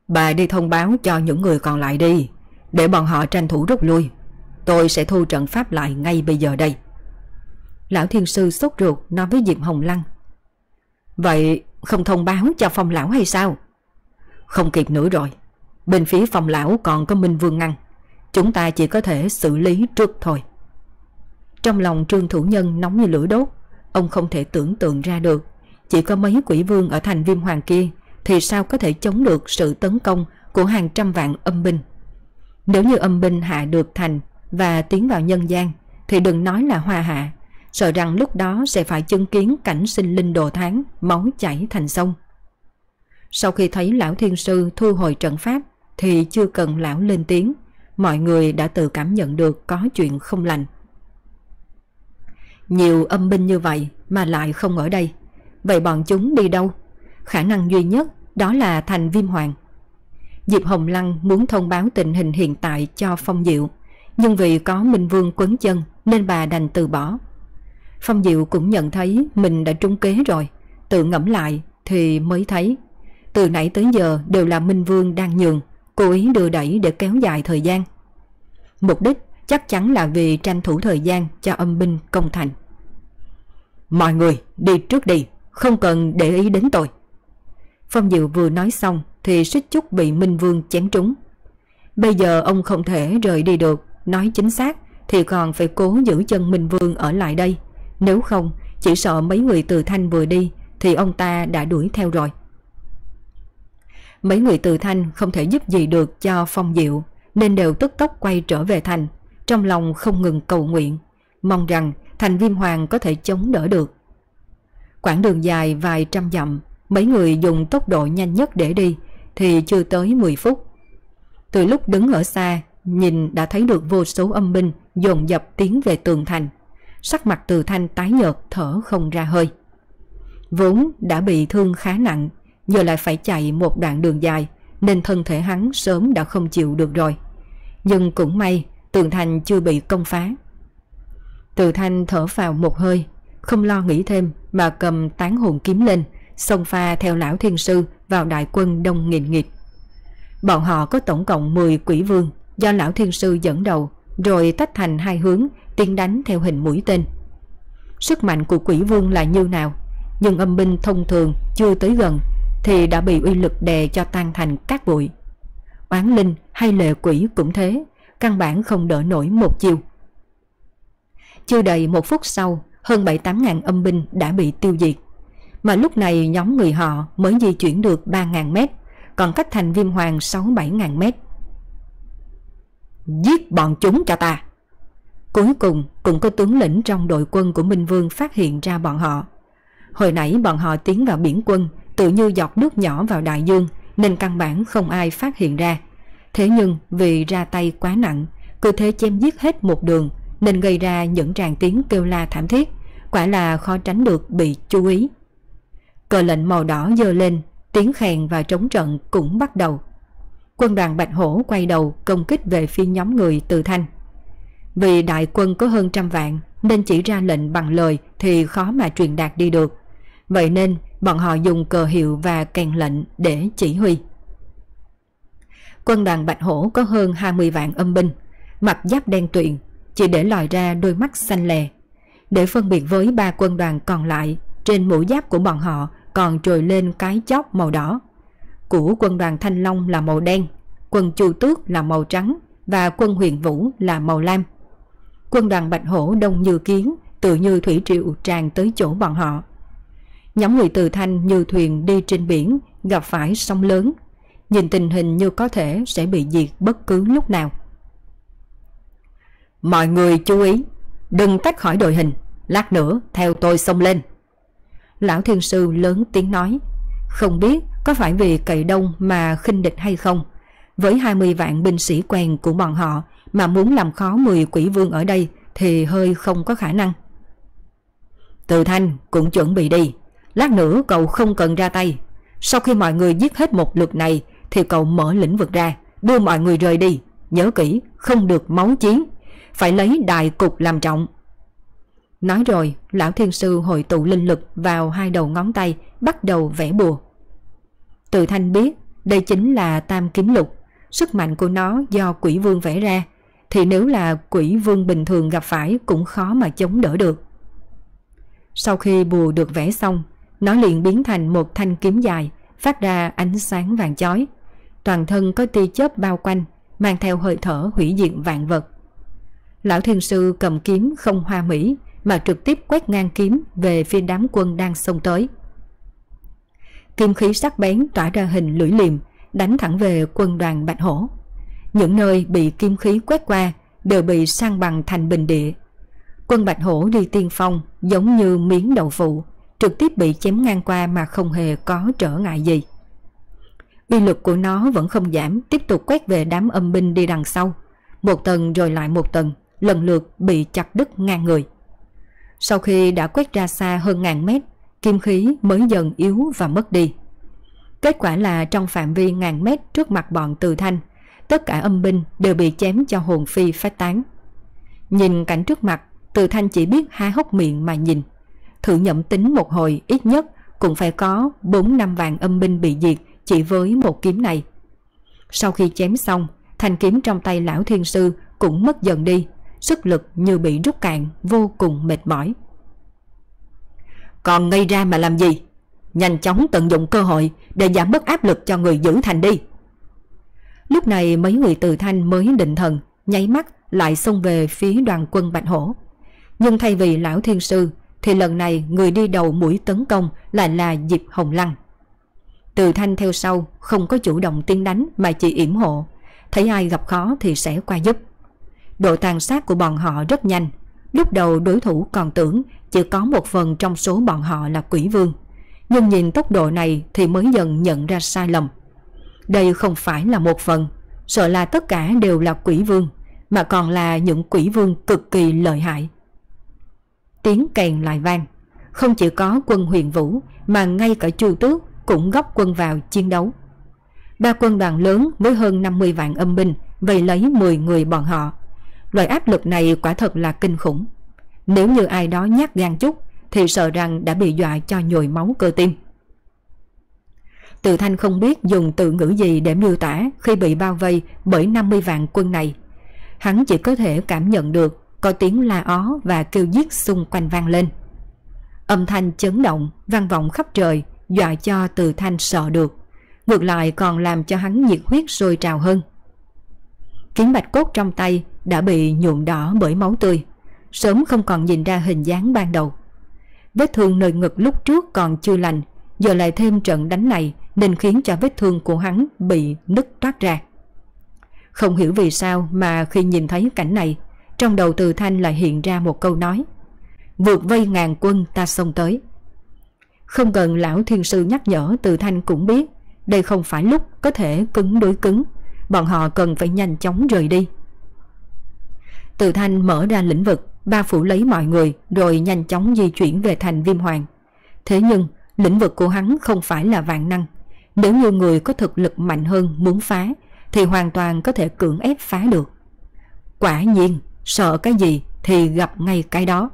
Bà đi thông báo cho những người còn lại đi, để bọn họ tranh thủ rút lui. Tôi sẽ thu trận pháp lại ngay bây giờ đây. Lão thiên sư sốt ruột nói với Diệp Hồng Lăng. Vậy không thông báo cho phong lão hay sao? Không kịp nữa rồi. Bên phía phòng lão còn có Minh Vương ngăn. Chúng ta chỉ có thể xử lý trước thôi. Trong lòng trương thủ nhân nóng như lửa đốt. Ông không thể tưởng tượng ra được. Chỉ có mấy quỷ vương ở thành viêm hoàng kia thì sao có thể chống được sự tấn công của hàng trăm vạn âm binh. Nếu như âm binh hạ được thành và tiến vào nhân gian thì đừng nói là hòa hạ, sợ rằng lúc đó sẽ phải chứng kiến cảnh sinh linh đồ tháng, máu chảy thành sông. Sau khi thấy lão thiên sư thu hồi trận pháp thì chưa cần lão lên tiếng, mọi người đã tự cảm nhận được có chuyện không lành. Nhiều âm binh như vậy mà lại không ở đây, vậy bọn chúng đi đâu? Khả năng duy nhất đó là thành viêm hoàng. Diệp Hồng Lăng muốn thông báo tình hình hiện tại cho Phong Diệu, nhưng vì có Minh Vương quấn chân nên bà đành từ bỏ. Phong Diệu cũng nhận thấy mình đã trúng kế rồi, tự ngẫm lại thì mới thấy. Từ nãy tới giờ đều là Minh Vương đang nhường, cố ý đưa đẩy để kéo dài thời gian. Mục đích chắc chắn là vì tranh thủ thời gian cho âm binh công thành. Mọi người đi trước đi, không cần để ý đến tôi. Phong Diệu vừa nói xong thì suýt chút bị Minh Vương chém trúng. Bây giờ ông không thể rời đi được, nói chính xác thì còn phải cố giữ chân Minh Vương ở lại đây. Nếu không, chỉ sợ mấy người từ Thanh vừa đi thì ông ta đã đuổi theo rồi. Mấy người từ Thanh không thể giúp gì được cho Phong Diệu nên đều tức tốc quay trở về thành, trong lòng không ngừng cầu nguyện, mong rằng thành viêm hoàng có thể chống đỡ được. Quãng đường dài vài trăm dặm, mấy người dùng tốc độ nhanh nhất để đi thì chưa tới 10 phút. Từ lúc đứng ở xa, nhìn đã thấy được vô số âm binh dồn dập tiến về tường thành. Sắc mặt từ thanh tái nhợt thở không ra hơi. Vốn đã bị thương khá nặng, giờ lại phải chạy một đoạn đường dài nên thân thể hắn sớm đã không chịu được rồi. Nhưng cũng may tường thành chưa bị công phá. Từ thanh thở vào một hơi, không lo nghĩ thêm mà cầm tán hồn kiếm lên, xông pha theo lão thiên sư vào đại quân đông nghìn nghịch. Bọn họ có tổng cộng 10 quỷ vương do lão thiên sư dẫn đầu rồi tách thành hai hướng tiến đánh theo hình mũi tên. Sức mạnh của quỷ vương là như nào nhưng âm binh thông thường chưa tới gần thì đã bị uy lực đè cho tan thành các bụi. Oán linh hay lệ quỷ cũng thế, căn bản không đỡ nổi một chiều. Chưa đầy một phút sau, hơn 7-8 ngàn âm binh đã bị tiêu diệt. Mà lúc này nhóm người họ mới di chuyển được 3 ngàn mét, còn cách thành viêm hoàng 6-7 ngàn mét. Giết bọn chúng cho ta! Cuối cùng cũng có tướng lĩnh trong đội quân của Minh Vương phát hiện ra bọn họ. Hồi nãy bọn họ tiến vào biển quân tự như giọt nước nhỏ vào đại dương nên căn bản không ai phát hiện ra. Thế nhưng vì ra tay quá nặng, cứ thế chém giết hết một đường nên gây ra những tràng tiếng kêu la thảm thiết, quả là khó tránh được bị chú ý. Cờ lệnh màu đỏ dơ lên, tiếng khèn và trống trận cũng bắt đầu. Quân đoàn Bạch Hổ quay đầu công kích về phía nhóm người từ thanh. Vì đại quân có hơn trăm vạn nên chỉ ra lệnh bằng lời thì khó mà truyền đạt đi được. Vậy nên bọn họ dùng cờ hiệu và kèn lệnh để chỉ huy. Quân đoàn Bạch Hổ có hơn 20 vạn âm binh, mặt giáp đen tuyền, chỉ để lòi ra đôi mắt xanh lè. Để phân biệt với ba quân đoàn còn lại, trên mũ giáp của bọn họ còn trồi lên cái chóp màu đỏ. Của quân đoàn Thanh Long là màu đen, quân Chu Tước là màu trắng và quân Huyền Vũ là màu lam. Quân đoàn Bạch Hổ đông như kiến, tự như thủy triệu tràn tới chỗ bọn họ. Nhóm người từ thanh như thuyền đi trên biển, gặp phải sóng lớn. Nhìn tình hình như có thể sẽ bị diệt bất cứ lúc nào. Mọi người chú ý, đừng tách khỏi đội hình, lát nữa theo tôi xông lên. Lão thiên sư lớn tiếng nói, không biết có phải vì cậy đông mà khinh địch hay không. Với 20 vạn binh sĩ quen của bọn họ mà muốn làm khó 10 quỷ vương ở đây thì hơi không có khả năng. Từ thanh cũng chuẩn bị đi, Lát nữa cậu không cần ra tay. Sau khi mọi người giết hết một lượt này thì cậu mở lĩnh vực ra, đưa mọi người rời đi. Nhớ kỹ, không được máu chiến. Phải lấy đại cục làm trọng. Nói rồi, lão thiên sư hội tụ linh lực vào hai đầu ngón tay, bắt đầu vẽ bùa. Từ thanh biết đây chính là tam kiếm lục, sức mạnh của nó do quỷ vương vẽ ra, thì nếu là quỷ vương bình thường gặp phải cũng khó mà chống đỡ được. Sau khi bùa được vẽ xong, nó liền biến thành một thanh kiếm dài, phát ra ánh sáng vàng chói. Toàn thân có tia chớp bao quanh, mang theo hơi thở hủy diệt vạn vật. Lão thiên sư cầm kiếm không hoa mỹ mà trực tiếp quét ngang kiếm về phía đám quân đang xông tới. Kim khí sắc bén tỏa ra hình lưỡi liềm, đánh thẳng về quân đoàn Bạch Hổ. Những nơi bị kim khí quét qua đều bị sang bằng thành bình địa. Quân Bạch Hổ đi tiên phong giống như miếng đậu phụ, trực tiếp bị chém ngang qua mà không hề có trở ngại gì. Uy lực của nó vẫn không giảm, tiếp tục quét về đám âm binh đi đằng sau. Một tầng rồi lại một tầng, lần lượt bị chặt đứt ngang người. Sau khi đã quét ra xa hơn ngàn mét, kim khí mới dần yếu và mất đi. Kết quả là trong phạm vi ngàn mét trước mặt bọn từ thanh, tất cả âm binh đều bị chém cho hồn phi phát tán. Nhìn cảnh trước mặt, từ thanh chỉ biết há hốc miệng mà nhìn. Thử nhậm tính một hồi ít nhất cũng phải có 4 năm vàng âm binh bị diệt chỉ với một kiếm này. Sau khi chém xong, thanh kiếm trong tay lão thiên sư cũng mất dần đi, sức lực như bị rút cạn, vô cùng mệt mỏi. Còn ngây ra mà làm gì? Nhanh chóng tận dụng cơ hội để giảm bớt áp lực cho người giữ thành đi. Lúc này mấy người từ thanh mới định thần, nháy mắt lại xông về phía đoàn quân Bạch Hổ. Nhưng thay vì lão thiên sư, thì lần này người đi đầu mũi tấn công lại là Diệp Hồng Lăng. Từ thanh theo sau, không có chủ động tiến đánh mà chỉ yểm hộ, thấy ai gặp khó thì sẽ qua giúp. Độ tàn sát của bọn họ rất nhanh, lúc đầu đối thủ còn tưởng chỉ có một phần trong số bọn họ là quỷ vương. Nhưng nhìn tốc độ này thì mới dần nhận ra sai lầm. Đây không phải là một phần, sợ là tất cả đều là quỷ vương, mà còn là những quỷ vương cực kỳ lợi hại. Tiếng kèn lại vang, không chỉ có quân huyền vũ mà ngay cả chu tước cũng góp quân vào chiến đấu. Ba quân đoàn lớn với hơn 50 vạn âm binh vây lấy 10 người bọn họ. Loại áp lực này quả thật là kinh khủng. Nếu như ai đó nhát gan chút thì sợ rằng đã bị dọa cho nhồi máu cơ tim. Từ Thanh không biết dùng từ ngữ gì để miêu tả khi bị bao vây bởi 50 vạn quân này. Hắn chỉ có thể cảm nhận được có tiếng la ó và kêu giết xung quanh vang lên. Âm thanh chấn động, vang vọng khắp trời, dọa cho Từ Thanh sợ được. Ngược lại còn làm cho hắn nhiệt huyết sôi trào hơn. Kiếm bạch cốt trong tay đã bị nhuộm đỏ bởi máu tươi sớm không còn nhìn ra hình dáng ban đầu. Vết thương nơi ngực lúc trước còn chưa lành, giờ lại thêm trận đánh này nên khiến cho vết thương của hắn bị nứt toát ra. Không hiểu vì sao mà khi nhìn thấy cảnh này, trong đầu từ thanh lại hiện ra một câu nói. Vượt vây ngàn quân ta xông tới. Không cần lão thiên sư nhắc nhở từ thanh cũng biết đây không phải lúc có thể cứng đối cứng. Bọn họ cần phải nhanh chóng rời đi. Từ thanh mở ra lĩnh vực ba phủ lấy mọi người rồi nhanh chóng di chuyển về thành viêm hoàng. Thế nhưng, lĩnh vực của hắn không phải là vạn năng. Nếu như người có thực lực mạnh hơn muốn phá, thì hoàn toàn có thể cưỡng ép phá được. Quả nhiên, sợ cái gì thì gặp ngay cái đó.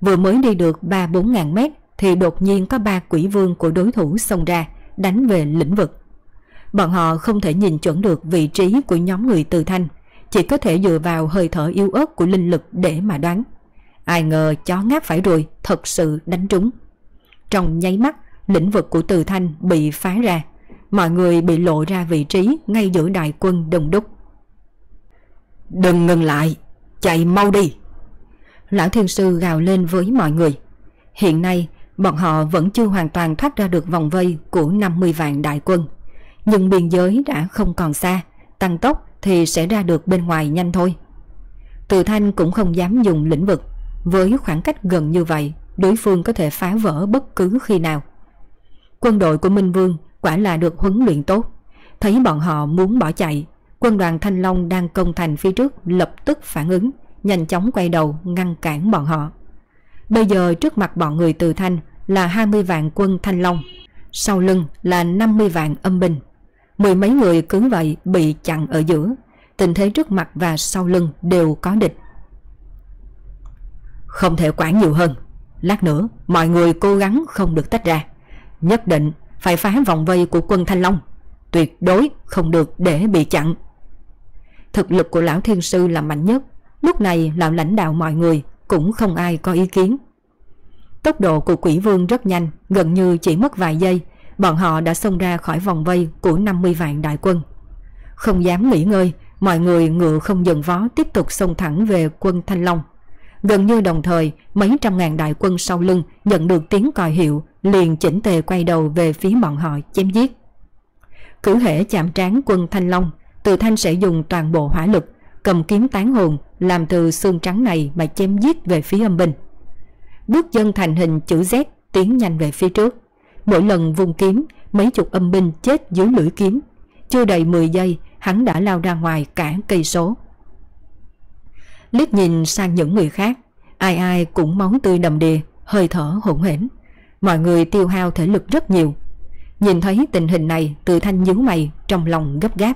Vừa mới đi được 3-4 ngàn mét thì đột nhiên có ba quỷ vương của đối thủ xông ra, đánh về lĩnh vực. Bọn họ không thể nhìn chuẩn được vị trí của nhóm người từ thanh, chỉ có thể dựa vào hơi thở yếu ớt của linh lực để mà đoán. Ai ngờ chó ngáp phải rồi, thật sự đánh trúng. Trong nháy mắt, lĩnh vực của Từ Thanh bị phá ra. Mọi người bị lộ ra vị trí ngay giữa đại quân đông đúc. Đừng ngừng lại, chạy mau đi. Lão Thiên Sư gào lên với mọi người. Hiện nay, bọn họ vẫn chưa hoàn toàn thoát ra được vòng vây của 50 vạn đại quân. Nhưng biên giới đã không còn xa, tăng tốc thì sẽ ra được bên ngoài nhanh thôi. Từ thanh cũng không dám dùng lĩnh vực, với khoảng cách gần như vậy, đối phương có thể phá vỡ bất cứ khi nào. Quân đội của Minh Vương quả là được huấn luyện tốt. Thấy bọn họ muốn bỏ chạy, quân đoàn Thanh Long đang công thành phía trước lập tức phản ứng, nhanh chóng quay đầu ngăn cản bọn họ. Bây giờ trước mặt bọn người từ thanh là 20 vạn quân Thanh Long, sau lưng là 50 vạn âm binh. Mười mấy người cứ vậy bị chặn ở giữa, tình thế trước mặt và sau lưng đều có địch. Không thể quản nhiều hơn, lát nữa mọi người cố gắng không được tách ra, nhất định phải phá vòng vây của quân Thanh Long, tuyệt đối không được để bị chặn. Thực lực của lão thiên sư là mạnh nhất, lúc này lão lãnh đạo mọi người cũng không ai có ý kiến. Tốc độ của quỷ vương rất nhanh, gần như chỉ mất vài giây, bọn họ đã xông ra khỏi vòng vây của 50 vạn đại quân. Không dám nghỉ ngơi, mọi người ngựa không dừng vó tiếp tục xông thẳng về quân Thanh Long. Gần như đồng thời, mấy trăm ngàn đại quân sau lưng nhận được tiếng còi hiệu, liền chỉnh tề quay đầu về phía bọn họ chém giết. Cử hệ chạm trán quân Thanh Long, từ Thanh sẽ dùng toàn bộ hỏa lực, cầm kiếm tán hồn, làm từ xương trắng này mà chém giết về phía âm binh. Bước dân thành hình chữ Z tiến nhanh về phía trước. Mỗi lần vung kiếm, mấy chục âm binh chết dưới lưỡi kiếm. Chưa đầy 10 giây, hắn đã lao ra ngoài cả cây số. Liếc nhìn sang những người khác, ai ai cũng máu tươi đầm đìa, hơi thở hỗn hển. Mọi người tiêu hao thể lực rất nhiều. Nhìn thấy tình hình này, từ thanh nhíu mày, trong lòng gấp gáp.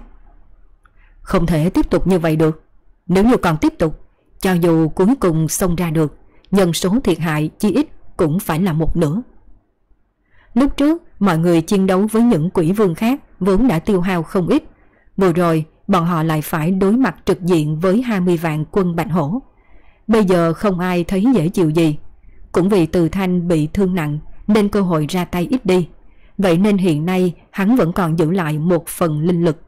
Không thể tiếp tục như vậy được. Nếu như còn tiếp tục, cho dù cuối cùng xông ra được, nhân số thiệt hại chi ít cũng phải là một nửa. Lúc trước, mọi người chiến đấu với những quỷ vương khác vốn đã tiêu hao không ít. Vừa rồi, bọn họ lại phải đối mặt trực diện với 20 vạn quân bạch hổ. Bây giờ không ai thấy dễ chịu gì. Cũng vì từ thanh bị thương nặng nên cơ hội ra tay ít đi. Vậy nên hiện nay hắn vẫn còn giữ lại một phần linh lực.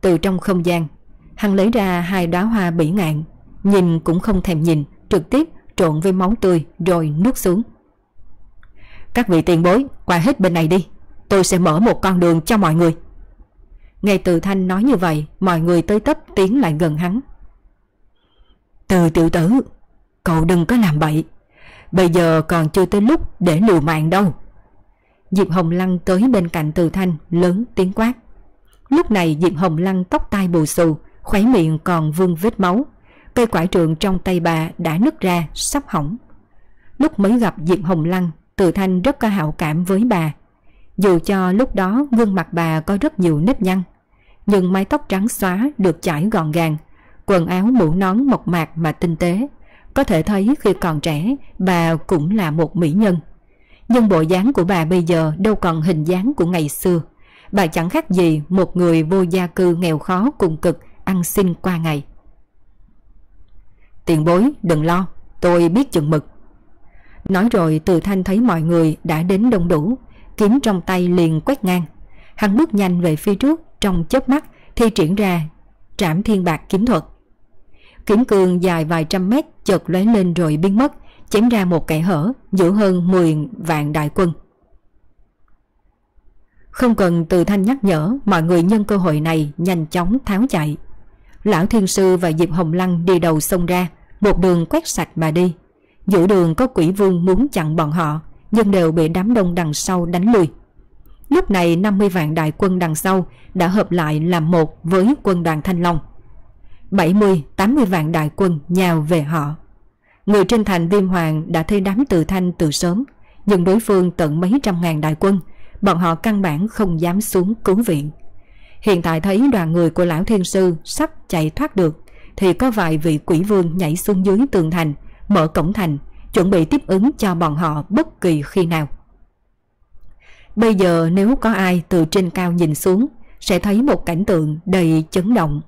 Từ trong không gian, hắn lấy ra hai đóa hoa bỉ ngạn, nhìn cũng không thèm nhìn, trực tiếp trộn với máu tươi rồi nuốt xuống. Các vị tiền bối, qua hết bên này đi, tôi sẽ mở một con đường cho mọi người. Nghe từ thanh nói như vậy, mọi người tới tấp tiến lại gần hắn. Từ tiểu tử, cậu đừng có làm bậy, bây giờ còn chưa tới lúc để liều mạng đâu. Diệp Hồng Lăng tới bên cạnh từ thanh lớn tiếng quát. Lúc này Diệp Hồng Lăng tóc tai bù xù, khóe miệng còn vương vết máu. Cây quải trượng trong tay bà đã nứt ra, sắp hỏng. Lúc mới gặp Diệp Hồng Lăng, Từ Thanh rất có hảo cảm với bà. Dù cho lúc đó gương mặt bà có rất nhiều nếp nhăn, nhưng mái tóc trắng xóa được chải gọn gàng, quần áo mũ nón mộc mạc mà tinh tế. Có thể thấy khi còn trẻ, bà cũng là một mỹ nhân. Nhưng bộ dáng của bà bây giờ đâu còn hình dáng của ngày xưa. Bà chẳng khác gì một người vô gia cư nghèo khó cùng cực ăn xin qua ngày. Tiền bối đừng lo, tôi biết chừng mực. Nói rồi từ thanh thấy mọi người đã đến đông đủ, kiếm trong tay liền quét ngang. Hắn bước nhanh về phía trước trong chớp mắt thi triển ra trảm thiên bạc kiếm thuật. Kiếm cường dài vài trăm mét chợt lóe lên rồi biến mất, chém ra một kẻ hở giữa hơn 10 vạn đại quân. Không cần từ thanh nhắc nhở, mọi người nhân cơ hội này nhanh chóng tháo chạy. Lão Thiên Sư và Diệp Hồng Lăng đi đầu sông ra, một đường quét sạch mà đi. Giữa đường có quỷ vương muốn chặn bọn họ, nhưng đều bị đám đông đằng sau đánh lùi. Lúc này 50 vạn đại quân đằng sau đã hợp lại làm một với quân đoàn Thanh Long. 70-80 vạn đại quân nhào về họ. Người trên thành Viêm Hoàng đã thấy đám từ thanh từ sớm, nhưng đối phương tận mấy trăm ngàn đại quân, bọn họ căn bản không dám xuống cứu viện. Hiện tại thấy đoàn người của Lão Thiên Sư sắp chạy thoát được, thì có vài vị quỷ vương nhảy xuống dưới tường thành, mở cổng thành, chuẩn bị tiếp ứng cho bọn họ bất kỳ khi nào. Bây giờ nếu có ai từ trên cao nhìn xuống, sẽ thấy một cảnh tượng đầy chấn động.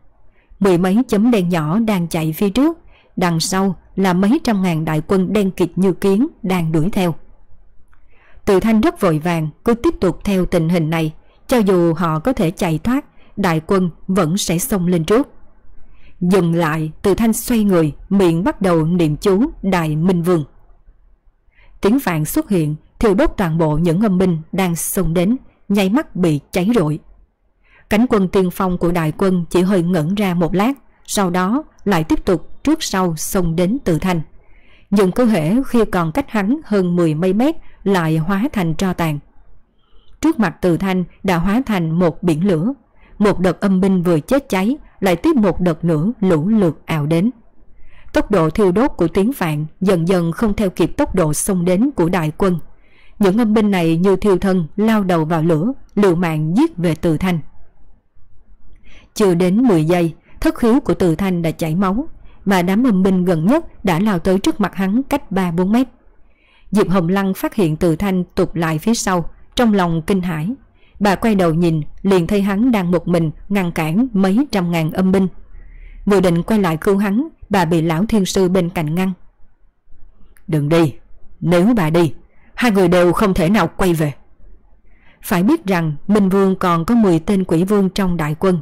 Mười mấy chấm đen nhỏ đang chạy phía trước, đằng sau là mấy trăm ngàn đại quân đen kịt như kiến đang đuổi theo. Từ thanh rất vội vàng cứ tiếp tục theo tình hình này, cho dù họ có thể chạy thoát, đại quân vẫn sẽ xông lên trước. Dừng lại, từ thanh xoay người, miệng bắt đầu niệm chú Đại Minh Vương. Tiếng vàng xuất hiện, thiêu đốt toàn bộ những âm binh đang xông đến, nháy mắt bị cháy rụi. Cánh quân tiên phong của đại quân chỉ hơi ngẩn ra một lát, sau đó lại tiếp tục trước sau xông đến từ thanh. Nhưng cơ hệ khi còn cách hắn hơn mười mấy mét lại hóa thành tro tàn. Trước mặt từ thanh đã hóa thành một biển lửa. Một đợt âm binh vừa chết cháy lại tiếp một đợt nữa lũ lượt ảo đến. Tốc độ thiêu đốt của tiếng vạn dần dần không theo kịp tốc độ xông đến của đại quân. Những âm binh này như thiêu thân lao đầu vào lửa, liều mạng giết về Từ Thanh. Chưa đến 10 giây, thất khiếu của Từ Thanh đã chảy máu, mà đám âm binh gần nhất đã lao tới trước mặt hắn cách 3-4 mét. Diệp Hồng Lăng phát hiện Từ Thanh tụt lại phía sau, trong lòng kinh hãi. Bà quay đầu nhìn, liền thấy hắn đang một mình ngăn cản mấy trăm ngàn âm binh. Vừa định quay lại cứu hắn, bà bị lão thiên sư bên cạnh ngăn. Đừng đi, nếu bà đi, hai người đều không thể nào quay về. Phải biết rằng Minh Vương còn có 10 tên quỷ vương trong đại quân.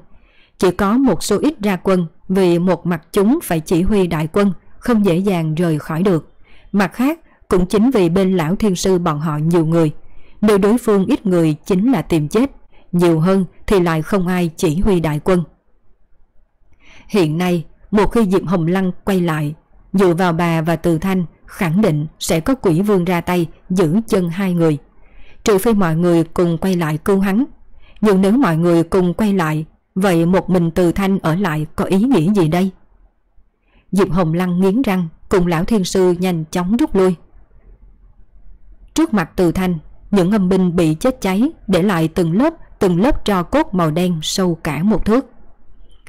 Chỉ có một số ít ra quân vì một mặt chúng phải chỉ huy đại quân không dễ dàng rời khỏi được. Mặt khác cũng chính vì bên lão thiên sư bọn họ nhiều người. Nếu đối phương ít người chính là tìm chết, nhiều hơn thì lại không ai chỉ huy đại quân. Hiện nay, một khi Diệp Hồng Lăng quay lại, dựa vào bà và Từ Thanh khẳng định sẽ có quỷ vương ra tay giữ chân hai người. Trừ phi mọi người cùng quay lại cứu hắn. Nhưng nếu mọi người cùng quay lại, vậy một mình Từ Thanh ở lại có ý nghĩa gì đây? Diệp Hồng Lăng nghiến răng cùng lão thiên sư nhanh chóng rút lui. Trước mặt Từ Thanh, những âm binh bị chết cháy để lại từng lớp từng lớp tro cốt màu đen sâu cả một thước.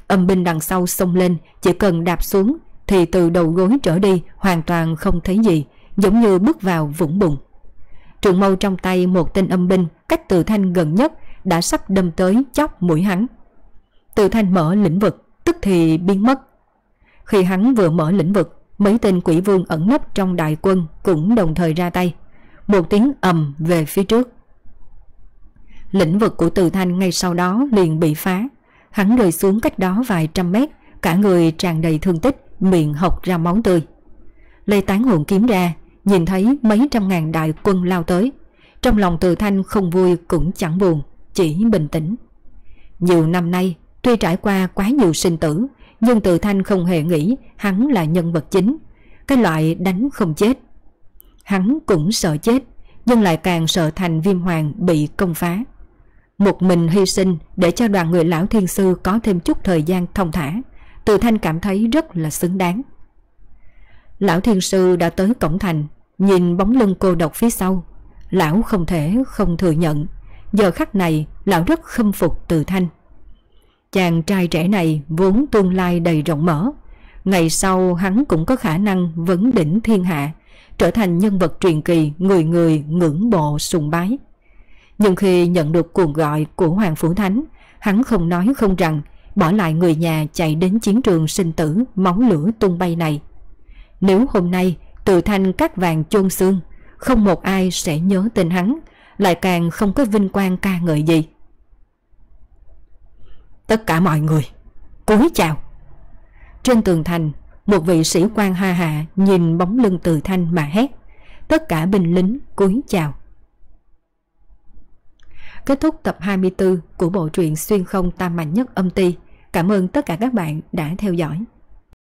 Âm binh đằng sau xông lên, chỉ cần đạp xuống thì từ đầu gối trở đi hoàn toàn không thấy gì, giống như bước vào vũng bùn. Trường mâu trong tay một tên âm binh cách từ thanh gần nhất đã sắp đâm tới chóc mũi hắn. Từ thanh mở lĩnh vực, tức thì biến mất. Khi hắn vừa mở lĩnh vực, mấy tên quỷ vương ẩn nấp trong đại quân cũng đồng thời ra tay. Một tiếng ầm về phía trước. Lĩnh vực của từ thanh ngay sau đó liền bị phá. Hắn rơi xuống cách đó vài trăm mét, cả người tràn đầy thương tích, miệng hộc ra máu tươi. Lê tán hồn kiếm ra, nhìn thấy mấy trăm ngàn đại quân lao tới. Trong lòng từ thanh không vui cũng chẳng buồn, chỉ bình tĩnh. Nhiều năm nay, tuy trải qua quá nhiều sinh tử, nhưng từ thanh không hề nghĩ hắn là nhân vật chính, cái loại đánh không chết. Hắn cũng sợ chết, nhưng lại càng sợ thành viêm hoàng bị công phá. Một mình hy sinh để cho đoàn người lão thiên sư có thêm chút thời gian thông thả, từ thanh cảm thấy rất là xứng đáng. Lão thiên sư đã tới cổng thành, nhìn bóng lưng cô độc phía sau. Lão không thể không thừa nhận, giờ khắc này lão rất khâm phục từ thanh. Chàng trai trẻ này vốn tương lai đầy rộng mở, ngày sau hắn cũng có khả năng vấn đỉnh thiên hạ, trở thành nhân vật truyền kỳ người người ngưỡng bộ sùng bái. Nhưng khi nhận được cuộc gọi của Hoàng Phủ Thánh, hắn không nói không rằng, bỏ lại người nhà chạy đến chiến trường sinh tử máu lửa tung bay này. Nếu hôm nay từ thanh các vàng chôn xương, không một ai sẽ nhớ tên hắn, lại càng không có vinh quang ca ngợi gì. Tất cả mọi người, cúi chào. Trên tường thành, một vị sĩ quan ha hạ nhìn bóng lưng từ thanh mà hét. Tất cả binh lính cúi chào. Kết thúc tập 24 của bộ truyện Xuyên không tam mạnh nhất âm ti. Cảm ơn tất cả các bạn đã theo dõi.